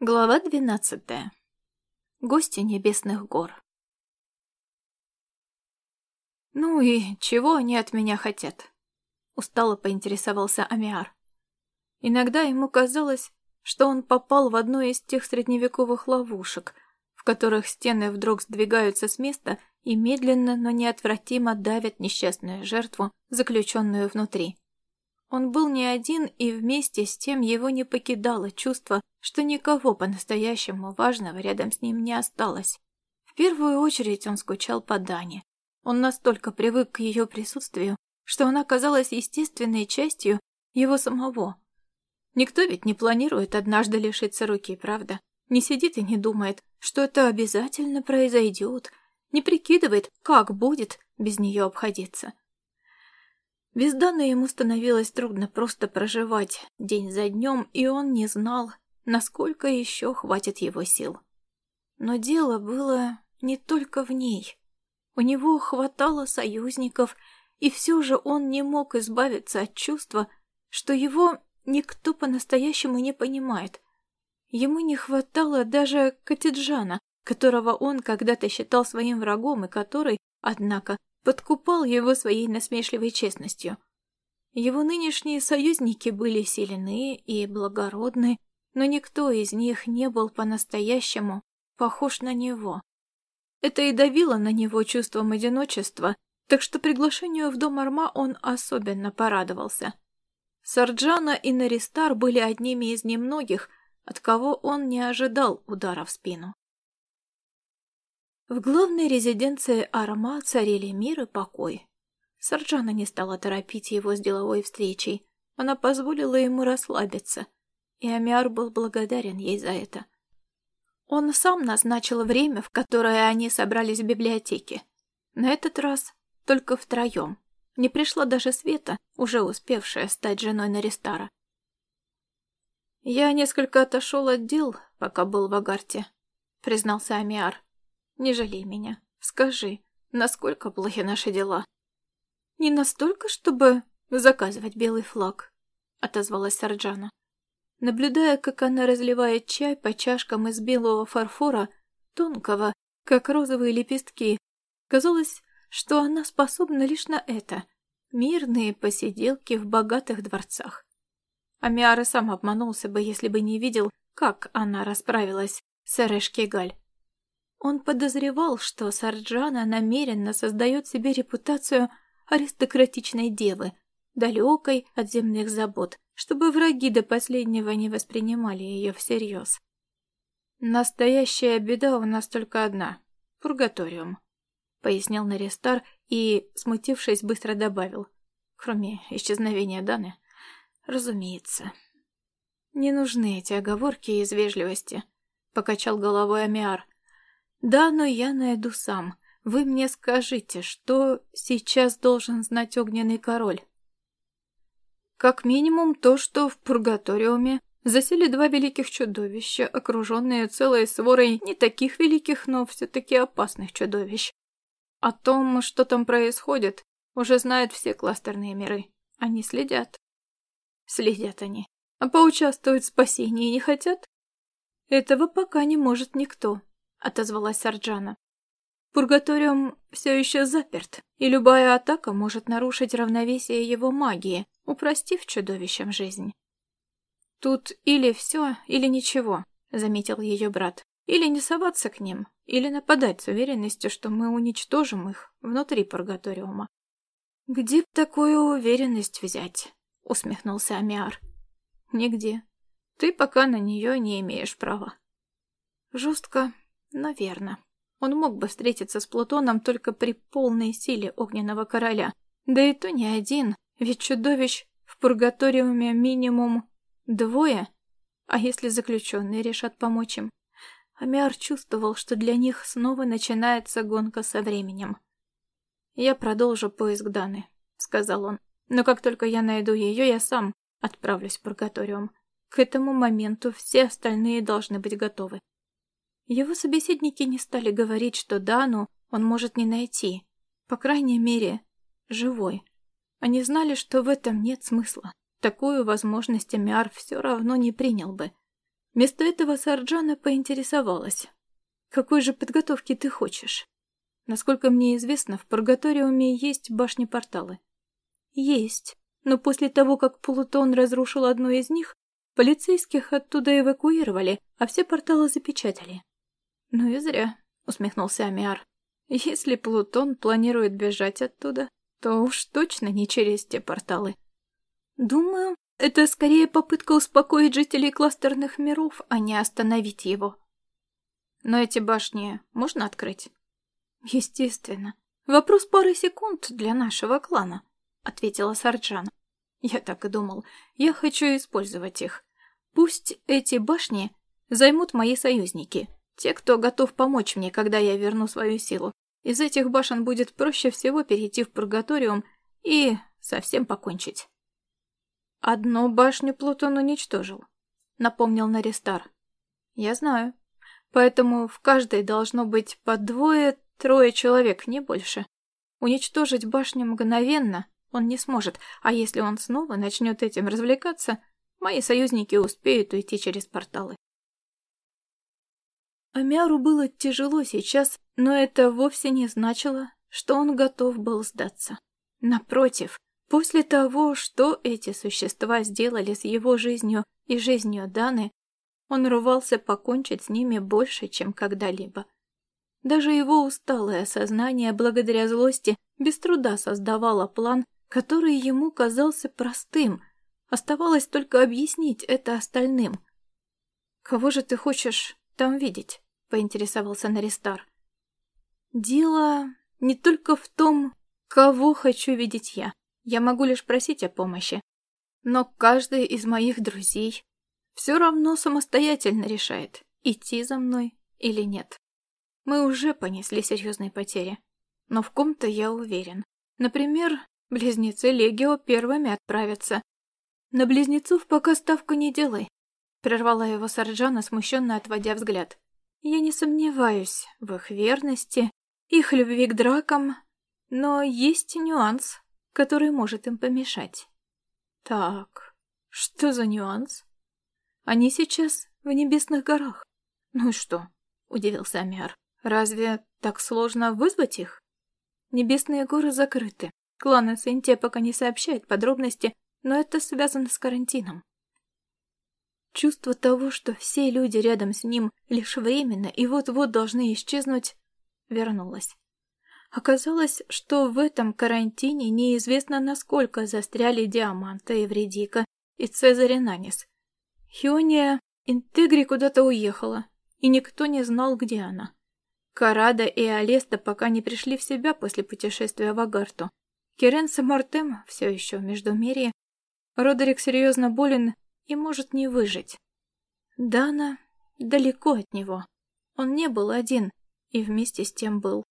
Глава двенадцатая. Гости небесных гор. «Ну и чего они от меня хотят?» Устало поинтересовался Амиар. Иногда ему казалось, что он попал в одну из тех средневековых ловушек, в которых стены вдруг сдвигаются с места и медленно, но неотвратимо давят несчастную жертву, заключенную внутри. Он был не один, и вместе с тем его не покидало чувство, что никого по-настоящему важного рядом с ним не осталось. В первую очередь он скучал по Дане. Он настолько привык к ее присутствию, что она казалась естественной частью его самого. Никто ведь не планирует однажды лишиться руки, правда? Не сидит и не думает, что это обязательно произойдет, не прикидывает, как будет без нее обходиться. Без Даны ему становилось трудно просто проживать день за днем, и он не знал, насколько еще хватит его сил. Но дело было не только в ней. У него хватало союзников, и все же он не мог избавиться от чувства, что его никто по-настоящему не понимает. Ему не хватало даже Катиджана, которого он когда-то считал своим врагом и который, однако, подкупал его своей насмешливой честностью. Его нынешние союзники были сильны и благородны, но никто из них не был по-настоящему похож на него. Это и давило на него чувством одиночества, так что приглашению в дом Арма он особенно порадовался. Сарджана и Наристар были одними из немногих, от кого он не ожидал удара в спину. В главной резиденции Арма царили мир и покой. Сарджана не стала торопить его с деловой встречей. Она позволила ему расслабиться, и Амиар был благодарен ей за это. Он сам назначил время, в которое они собрались в библиотеке. На этот раз только втроем. Не пришла даже Света, уже успевшая стать женой Наристара. «Я несколько отошел от дел, пока был в Агарте», — признался Амиар. Не жалей меня. Скажи, насколько плохи наши дела?» «Не настолько, чтобы заказывать белый флаг», — отозвалась Сарджана. Наблюдая, как она разливает чай по чашкам из белого фарфора, тонкого, как розовые лепестки, казалось, что она способна лишь на это — мирные посиделки в богатых дворцах. Амиара сам обманулся бы, если бы не видел, как она расправилась с Эрешкигаль. Он подозревал, что Сарджана намеренно создает себе репутацию аристократичной девы, далекой от земных забот, чтобы враги до последнего не воспринимали ее всерьез. «Настоящая беда у нас только одна — пургаториум», — пояснил Наристар и, смутившись, быстро добавил. «Кроме исчезновения Даны, разумеется». «Не нужны эти оговорки из вежливости», — покачал головой Амиар. «Да, но я найду сам. Вы мне скажите, что сейчас должен знать огненный король?» «Как минимум то, что в Пургаториуме засели два великих чудовища, окруженные целой сворой не таких великих, но все-таки опасных чудовищ. О том, что там происходит, уже знают все кластерные миры. Они следят. Следят они. А поучаствовать в спасении не хотят? Этого пока не может никто отозвалась Сарджана. Пургаториум все еще заперт, и любая атака может нарушить равновесие его магии, упростив чудовищам жизнь. Тут или все, или ничего, заметил ее брат. Или не соваться к ним, или нападать с уверенностью, что мы уничтожим их внутри Пургаториума. «Где б такую уверенность взять?» — усмехнулся Амиар. «Нигде. Ты пока на нее не имеешь права». Жестко, Наверно. Он мог бы встретиться с Плутоном только при полной силе Огненного Короля. Да и то не один, ведь чудовищ в Пургаториуме минимум двое. А если заключенные решат помочь им? Амиар чувствовал, что для них снова начинается гонка со временем. «Я продолжу поиск Даны», — сказал он. «Но как только я найду ее, я сам отправлюсь в Пургаториум. К этому моменту все остальные должны быть готовы». Его собеседники не стали говорить, что Дану он может не найти. По крайней мере, живой. Они знали, что в этом нет смысла. Такую возможность Амиар все равно не принял бы. Вместо этого Сарджана поинтересовалась. «Какой же подготовки ты хочешь?» Насколько мне известно, в Пургаториуме есть башни-порталы. Есть, но после того, как Плутон разрушил одну из них, полицейских оттуда эвакуировали, а все порталы запечатали. Ну и зря, усмехнулся Амиар. Если Плутон планирует бежать оттуда, то уж точно не через те порталы. Думаю, это скорее попытка успокоить жителей кластерных миров, а не остановить его. Но эти башни можно открыть? Естественно. Вопрос пары секунд для нашего клана, ответила Сарджана. Я так и думал. Я хочу использовать их. Пусть эти башни займут мои союзники. Те, кто готов помочь мне, когда я верну свою силу. Из этих башен будет проще всего перейти в Пургаториум и совсем покончить. Одну башню Плутон уничтожил, напомнил Наристар. Я знаю. Поэтому в каждой должно быть по двое-трое человек, не больше. Уничтожить башню мгновенно он не сможет, а если он снова начнет этим развлекаться, мои союзники успеют уйти через порталы. Амяру было тяжело сейчас, но это вовсе не значило, что он готов был сдаться. Напротив, После того, что эти существа сделали с его жизнью и жизнью Даны, он рвался покончить с ними больше, чем когда-либо. Даже его усталое сознание, благодаря злости, без труда создавало план, который ему казался простым. Оставалось только объяснить это остальным. «Кого же ты хочешь там видеть?» — поинтересовался Наристар. «Дело не только в том, кого хочу видеть я. Я могу лишь просить о помощи. Но каждый из моих друзей все равно самостоятельно решает, идти за мной или нет. Мы уже понесли серьезные потери. Но в ком-то я уверен. Например, близнецы Легио первыми отправятся. На близнецов пока ставку не делай. Прервала его Сарджана, смущенно отводя взгляд. Я не сомневаюсь в их верности, их любви к дракам, но есть нюанс который может им помешать. Так, что за нюанс? Они сейчас в небесных горах. Ну и что? Удивился Амиар. Разве так сложно вызвать их? Небесные горы закрыты. Клан СНТ пока не сообщает подробности, но это связано с карантином. Чувство того, что все люди рядом с ним лишь временно и вот-вот должны исчезнуть, вернулось. Оказалось, что в этом карантине неизвестно, насколько застряли Диаманта, Эвредика и Цезарь Нанис. Хиония Интегри куда-то уехала, и никто не знал, где она. Карада и Алеста пока не пришли в себя после путешествия в Агарту. Керенс и Мортем все еще в Междумерье. Родерик серьезно болен и может не выжить. Дана далеко от него. Он не был один, и вместе с тем был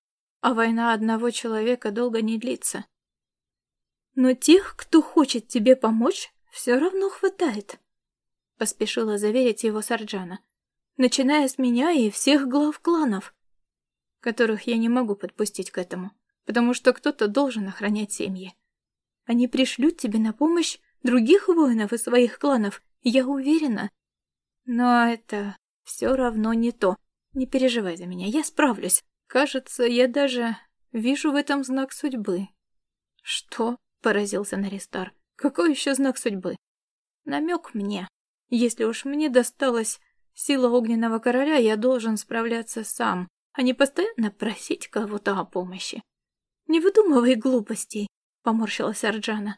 а война одного человека долго не длится. Но тех, кто хочет тебе помочь, все равно хватает. Поспешила заверить его Сарджана. Начиная с меня и всех глав кланов, которых я не могу подпустить к этому, потому что кто-то должен охранять семьи. Они пришлют тебе на помощь других воинов из своих кланов, я уверена. Но это все равно не то. Не переживай за меня, я справлюсь. Кажется, я даже вижу в этом знак судьбы. Что? Поразился Наристар. Какой еще знак судьбы? Намек мне. Если уж мне досталась сила огненного короля, я должен справляться сам, а не постоянно просить кого-то о помощи. Не выдумывай глупостей, поморщилась Арджана.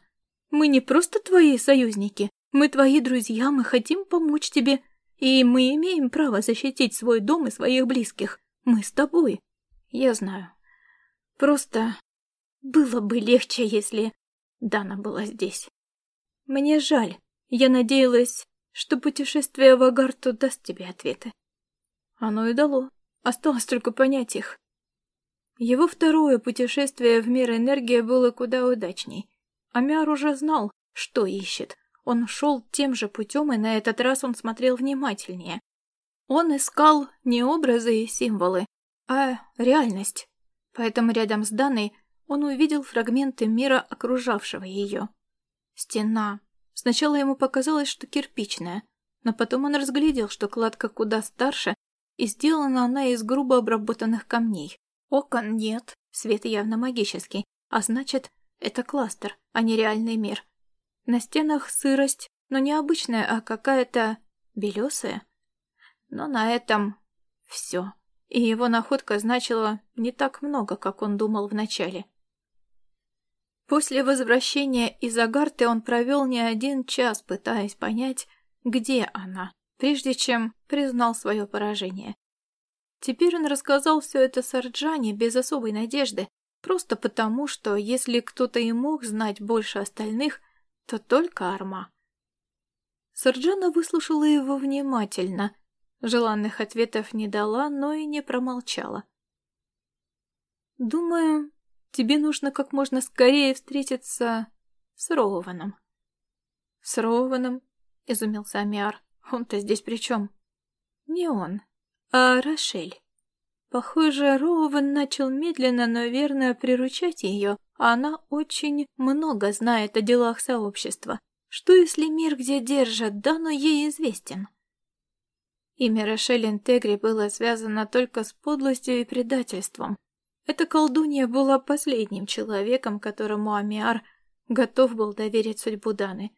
Мы не просто твои союзники, мы твои друзья, мы хотим помочь тебе, и мы имеем право защитить свой дом и своих близких. Мы с тобой. Я знаю. Просто было бы легче, если Дана была здесь. Мне жаль. Я надеялась, что путешествие в Агарту даст тебе ответы. Оно и дало. Осталось только понять их. Его второе путешествие в мир энергии было куда удачней. Амяр уже знал, что ищет. Он шел тем же путем, и на этот раз он смотрел внимательнее. Он искал не образы и символы, а реальность. Поэтому рядом с Даной он увидел фрагменты мира, окружавшего ее. Стена. Сначала ему показалось, что кирпичная, но потом он разглядел, что кладка куда старше, и сделана она из грубо обработанных камней. Окон нет, свет явно магический, а значит, это кластер, а не реальный мир. На стенах сырость, но не обычная, а какая-то белесая. Но на этом все. И его находка значила не так много, как он думал вначале. После возвращения из Агарты он провел не один час, пытаясь понять, где она, прежде чем признал свое поражение. Теперь он рассказал все это Сарджане без особой надежды, просто потому, что если кто-то и мог знать больше остальных, то только Арма. Сарджана выслушала его внимательно, желанных ответов не дала, но и не промолчала. «Думаю, Тебе нужно как можно скорее встретиться с Роуваном. С Роуваном? Изумился Амиар. Он-то здесь при чем? Не он, а Рошель. Похоже, Роуэн начал медленно, но верно приручать ее, она очень много знает о делах сообщества. Что если мир, где держат, да, но ей известен? Имя Рошель Интегри было связано только с подлостью и предательством. Эта колдунья была последним человеком, которому Амиар готов был доверить судьбу Даны.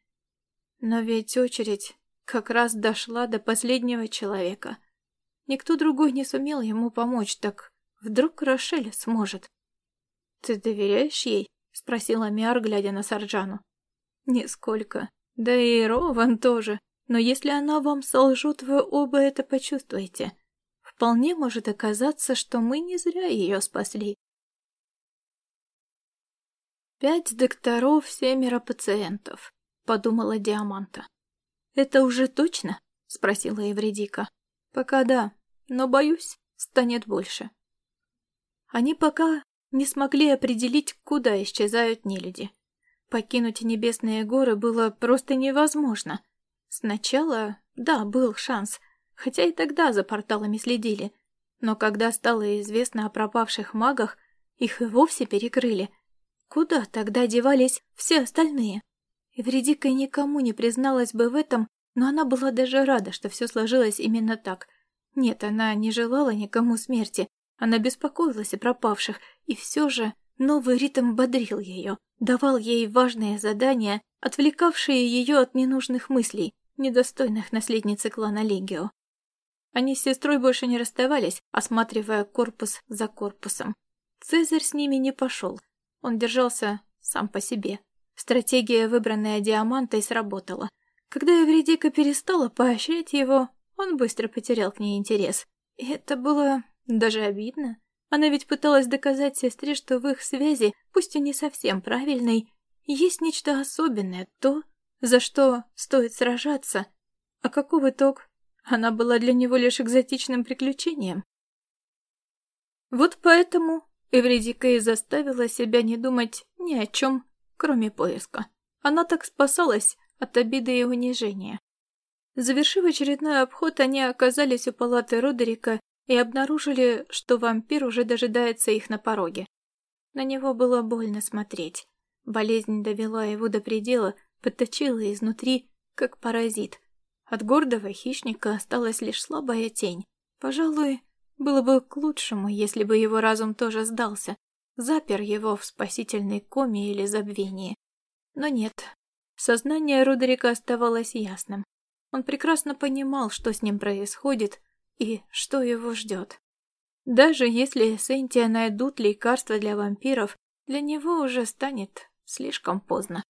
Но ведь очередь как раз дошла до последнего человека. Никто другой не сумел ему помочь, так вдруг Рошель сможет. «Ты доверяешь ей?» — спросил Амиар, глядя на Сарджану. «Нисколько. Да и Рован тоже. Но если она вам солжет, вы оба это почувствуете. Вполне может оказаться, что мы не зря ее спасли. «Пять докторов, семеро пациентов», — подумала Диаманта. «Это уже точно?» — спросила Евредика. «Пока да, но, боюсь, станет больше». Они пока не смогли определить, куда исчезают нелюди. Покинуть небесные горы было просто невозможно. Сначала, да, был шанс, хотя и тогда за порталами следили. Но когда стало известно о пропавших магах, их и вовсе перекрыли. Куда тогда девались все остальные? Эвредика никому не призналась бы в этом, но она была даже рада, что все сложилось именно так. Нет, она не желала никому смерти, она беспокоилась о пропавших, и все же новый ритм бодрил ее, давал ей важные задания, отвлекавшие ее от ненужных мыслей, недостойных наследницы клана Легио. Они с сестрой больше не расставались, осматривая корпус за корпусом. Цезарь с ними не пошел. Он держался сам по себе. Стратегия, выбранная Диамантой, сработала. Когда Эвредика перестала поощрять его, он быстро потерял к ней интерес. И это было даже обидно. Она ведь пыталась доказать сестре, что в их связи, пусть и не совсем правильной, есть нечто особенное, то, за что стоит сражаться. А каков итог? Она была для него лишь экзотичным приключением. Вот поэтому Эвредика и заставила себя не думать ни о чем, кроме поиска. Она так спасалась от обиды и унижения. Завершив очередной обход, они оказались у палаты Родерика и обнаружили, что вампир уже дожидается их на пороге. На него было больно смотреть. Болезнь довела его до предела, подточила изнутри, как паразит, от гордого хищника осталась лишь слабая тень. Пожалуй, было бы к лучшему, если бы его разум тоже сдался, запер его в спасительной коме или забвении. Но нет, сознание Родерика оставалось ясным. Он прекрасно понимал, что с ним происходит и что его ждет. Даже если Сентия найдут лекарства для вампиров, для него уже станет слишком поздно.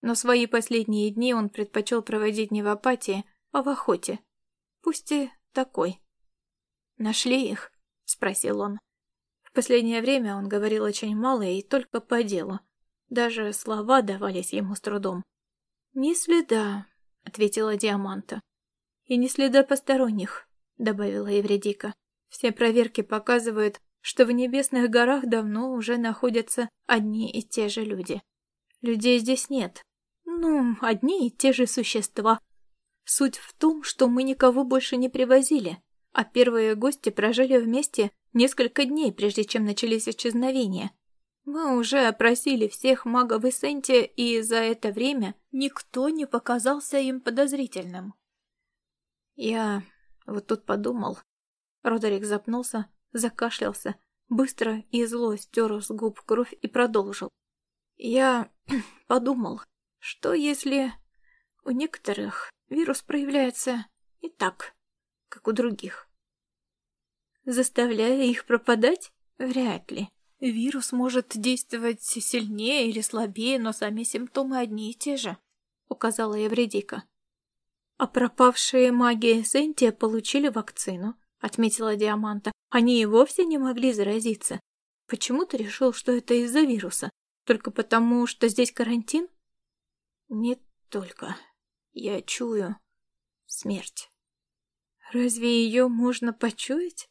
Но свои последние дни он предпочел проводить не в апатии, а в охоте. Пусть и такой. «Нашли их?» — спросил он. В последнее время он говорил очень мало и только по делу. Даже слова давались ему с трудом. «Ни следа», — ответила Диаманта. «И ни следа посторонних», — добавила Евредика. «Все проверки показывают, что в небесных горах давно уже находятся одни и те же люди. Людей здесь нет. Ну, одни и те же существа, Суть в том, что мы никого больше не привозили, а первые гости прожили вместе несколько дней, прежде чем начались исчезновения. Мы уже опросили всех магов Исенти, и за это время никто не показался им подозрительным. Я вот тут подумал. Родерик запнулся, закашлялся, быстро и зло стер с губ кровь и продолжил. Я подумал, что если у некоторых вирус проявляется не так, как у других. Заставляя их пропадать? Вряд ли. Вирус может действовать сильнее или слабее, но сами симптомы одни и те же, указала Евредика. А пропавшие маги Сентия получили вакцину, отметила Диаманта. Они и вовсе не могли заразиться. Почему ты решил, что это из-за вируса? Только потому, что здесь карантин? Не только. Я чую смерть. Разве ее можно почуять?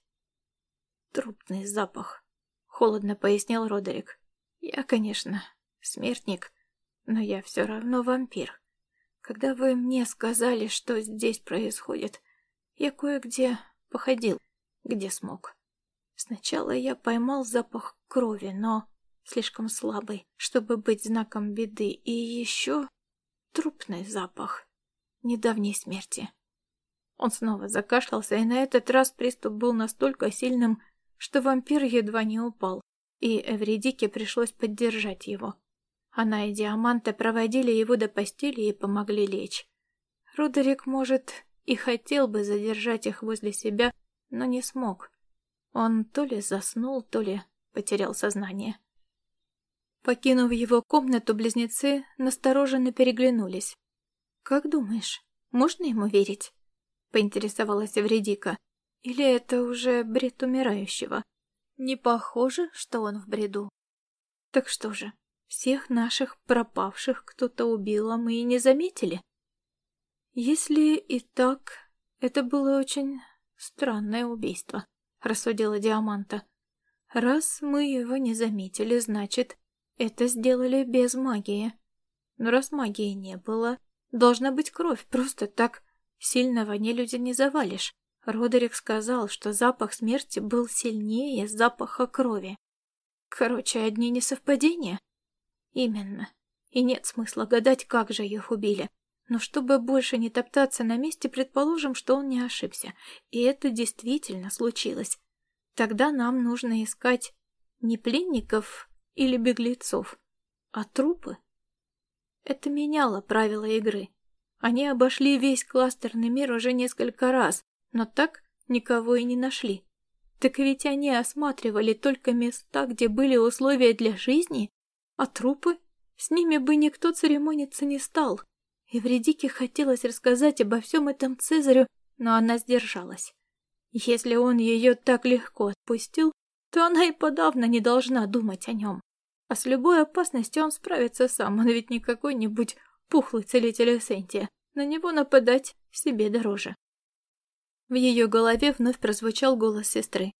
Трупный запах. Холодно пояснил Родерик. Я, конечно, смертник, но я все равно вампир. Когда вы мне сказали, что здесь происходит, я кое-где походил, где смог. Сначала я поймал запах крови, но слишком слабый, чтобы быть знаком беды, и еще трупный запах недавней смерти. Он снова закашлялся, и на этот раз приступ был настолько сильным, что вампир едва не упал, и Эвредике пришлось поддержать его. Она и Диаманта проводили его до постели и помогли лечь. Родерик, может, и хотел бы задержать их возле себя, но не смог. Он то ли заснул, то ли потерял сознание. Покинув его комнату, близнецы настороженно переглянулись. «Как думаешь, можно ему верить?» — поинтересовалась Эвредика. Или это уже бред умирающего? Не похоже, что он в бреду. Так что же, всех наших пропавших кто-то убил, а мы и не заметили? Если и так, это было очень странное убийство, рассудила Диаманта. Раз мы его не заметили, значит, это сделали без магии. Но раз магии не было, должна быть кровь, просто так сильного нелюдя не завалишь. Родерик сказал, что запах смерти был сильнее запаха крови. Короче, одни несовпадения? Именно. И нет смысла гадать, как же их убили. Но чтобы больше не топтаться на месте, предположим, что он не ошибся. И это действительно случилось. Тогда нам нужно искать не пленников или беглецов, а трупы. Это меняло правила игры. Они обошли весь кластерный мир уже несколько раз, но так никого и не нашли. Так ведь они осматривали только места, где были условия для жизни, а трупы? С ними бы никто церемониться не стал. И Вредике хотелось рассказать обо всем этом Цезарю, но она сдержалась. Если он ее так легко отпустил, то она и подавно не должна думать о нем. А с любой опасностью он справится сам, он ведь не какой-нибудь пухлый целитель Эссентия. На него нападать себе дороже. В ее голове вновь прозвучал голос сестры.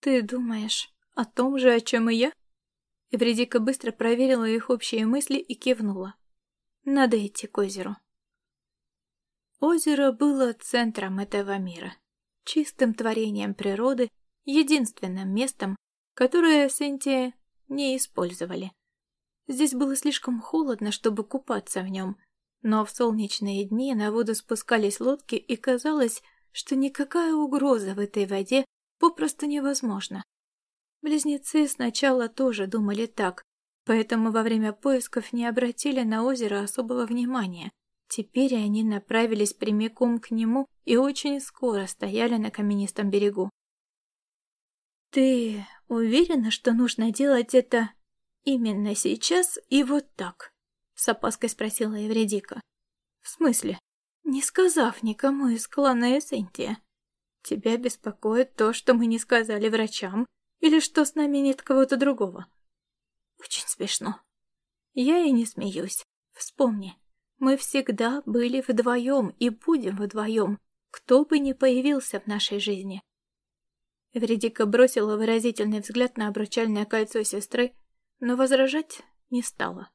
«Ты думаешь о том же, о чем и я?» Эвредика быстро проверила их общие мысли и кивнула. «Надо идти к озеру». Озеро было центром этого мира, чистым творением природы, единственным местом, которое Сентия не использовали. Здесь было слишком холодно, чтобы купаться в нем, но в солнечные дни на воду спускались лодки, и казалось, что никакая угроза в этой воде попросту невозможна. Близнецы сначала тоже думали так, поэтому во время поисков не обратили на озеро особого внимания. Теперь они направились прямиком к нему и очень скоро стояли на каменистом берегу. «Ты уверена, что нужно делать это именно сейчас и вот так?» — с опаской спросила Евредика. «В смысле?» не сказав никому из клана Эссентия. Тебя беспокоит то, что мы не сказали врачам, или что с нами нет кого-то другого? Очень смешно. Я и не смеюсь. Вспомни, мы всегда были вдвоем и будем вдвоем, кто бы ни появился в нашей жизни. Эвредика бросила выразительный взгляд на обручальное кольцо сестры, но возражать не стала.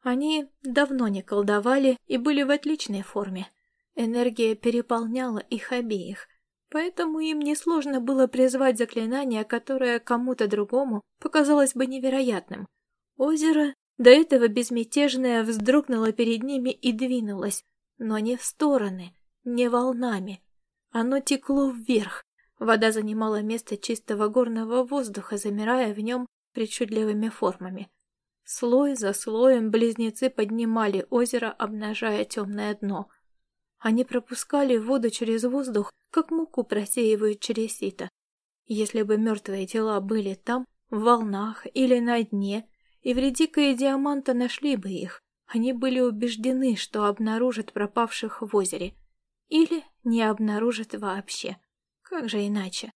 Они давно не колдовали и были в отличной форме. Энергия переполняла их обеих, поэтому им несложно было призвать заклинание, которое кому-то другому показалось бы невероятным. Озеро, до этого безмятежное, вздрогнуло перед ними и двинулось, но не в стороны, не волнами. Оно текло вверх. Вода занимала место чистого горного воздуха, замирая в нем причудливыми формами. Слой за слоем близнецы поднимали озеро, обнажая темное дно. Они пропускали воду через воздух, как муку просеивают через сито. Если бы мертвые тела были там, в волнах или на дне, Эвредика и Диаманта нашли бы их, они были убеждены, что обнаружат пропавших в озере. Или не обнаружат вообще. Как же иначе?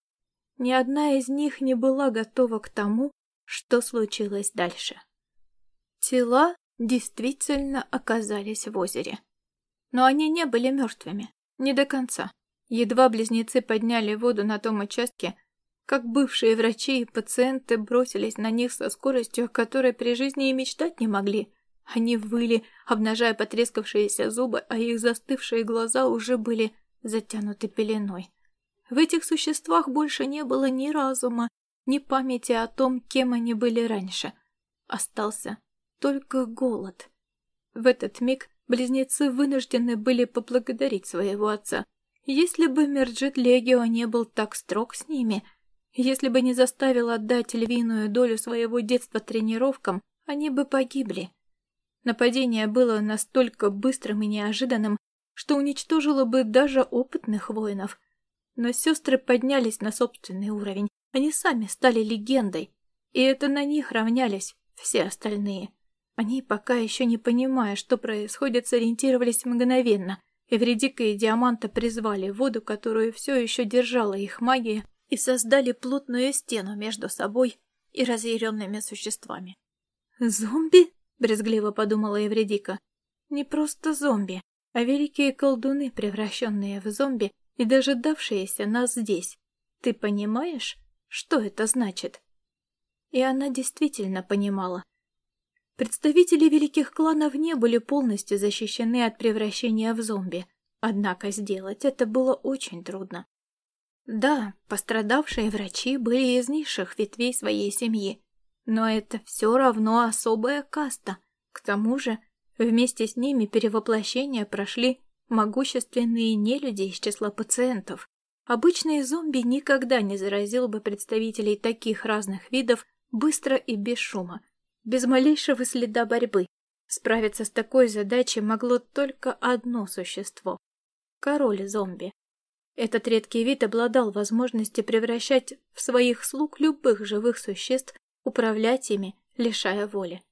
Ни одна из них не была готова к тому, что случилось дальше. Тела действительно оказались в озере. Но они не были мертвыми. Не до конца. Едва близнецы подняли воду на том участке, как бывшие врачи и пациенты бросились на них со скоростью, которой при жизни и мечтать не могли. Они выли, обнажая потрескавшиеся зубы, а их застывшие глаза уже были затянуты пеленой. В этих существах больше не было ни разума, ни памяти о том, кем они были раньше. Остался только голод. В этот миг близнецы вынуждены были поблагодарить своего отца. Если бы Мерджит Легио не был так строг с ними, если бы не заставил отдать львиную долю своего детства тренировкам, они бы погибли. Нападение было настолько быстрым и неожиданным, что уничтожило бы даже опытных воинов. Но сестры поднялись на собственный уровень, они сами стали легендой, и это на них равнялись все остальные. Они, пока еще не понимая, что происходит, сориентировались мгновенно. Эвредика и Диаманта призвали воду, которую все еще держала их магия, и создали плотную стену между собой и разъяренными существами. «Зомби?» — брезгливо подумала Эвредика. «Не просто зомби, а великие колдуны, превращенные в зомби и дожидавшиеся нас здесь. Ты понимаешь, что это значит?» И она действительно понимала. Представители великих кланов не были полностью защищены от превращения в зомби, однако сделать это было очень трудно. Да, пострадавшие врачи были из низших ветвей своей семьи, но это все равно особая каста. К тому же, вместе с ними перевоплощения прошли могущественные нелюди из числа пациентов. Обычный зомби никогда не заразил бы представителей таких разных видов быстро и без шума без малейшего следа борьбы. Справиться с такой задачей могло только одно существо — король-зомби. Этот редкий вид обладал возможностью превращать в своих слуг любых живых существ, управлять ими, лишая воли.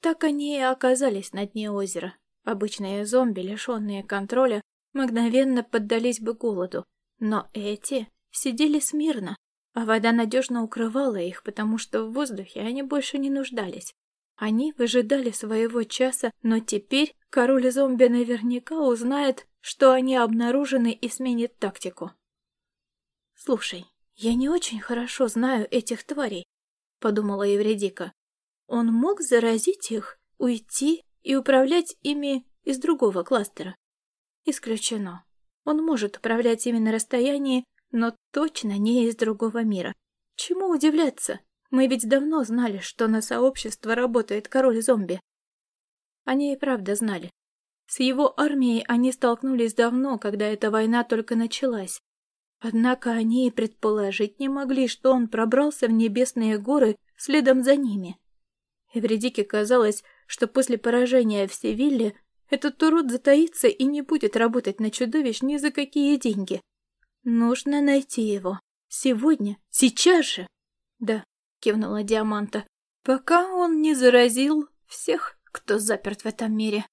Так они и оказались на дне озера. Обычные зомби, лишенные контроля, мгновенно поддались бы голоду, но эти сидели смирно, а вода надежно укрывала их, потому что в воздухе они больше не нуждались. Они выжидали своего часа, но теперь король зомби наверняка узнает, что они обнаружены и сменит тактику. «Слушай, я не очень хорошо знаю этих тварей», — подумала Евредика. «Он мог заразить их, уйти и управлять ими из другого кластера?» «Исключено. Он может управлять ими на расстоянии, но точно не из другого мира. Чему удивляться? Мы ведь давно знали, что на сообщество работает король-зомби. Они и правда знали. С его армией они столкнулись давно, когда эта война только началась. Однако они и предположить не могли, что он пробрался в небесные горы следом за ними. Эвредике казалось, что после поражения в Севилле этот урод затаится и не будет работать на чудовищ ни за какие деньги. Нужно найти его. Сегодня, сейчас же. Да, кивнула Диаманта. Пока он не заразил всех, кто заперт в этом мире.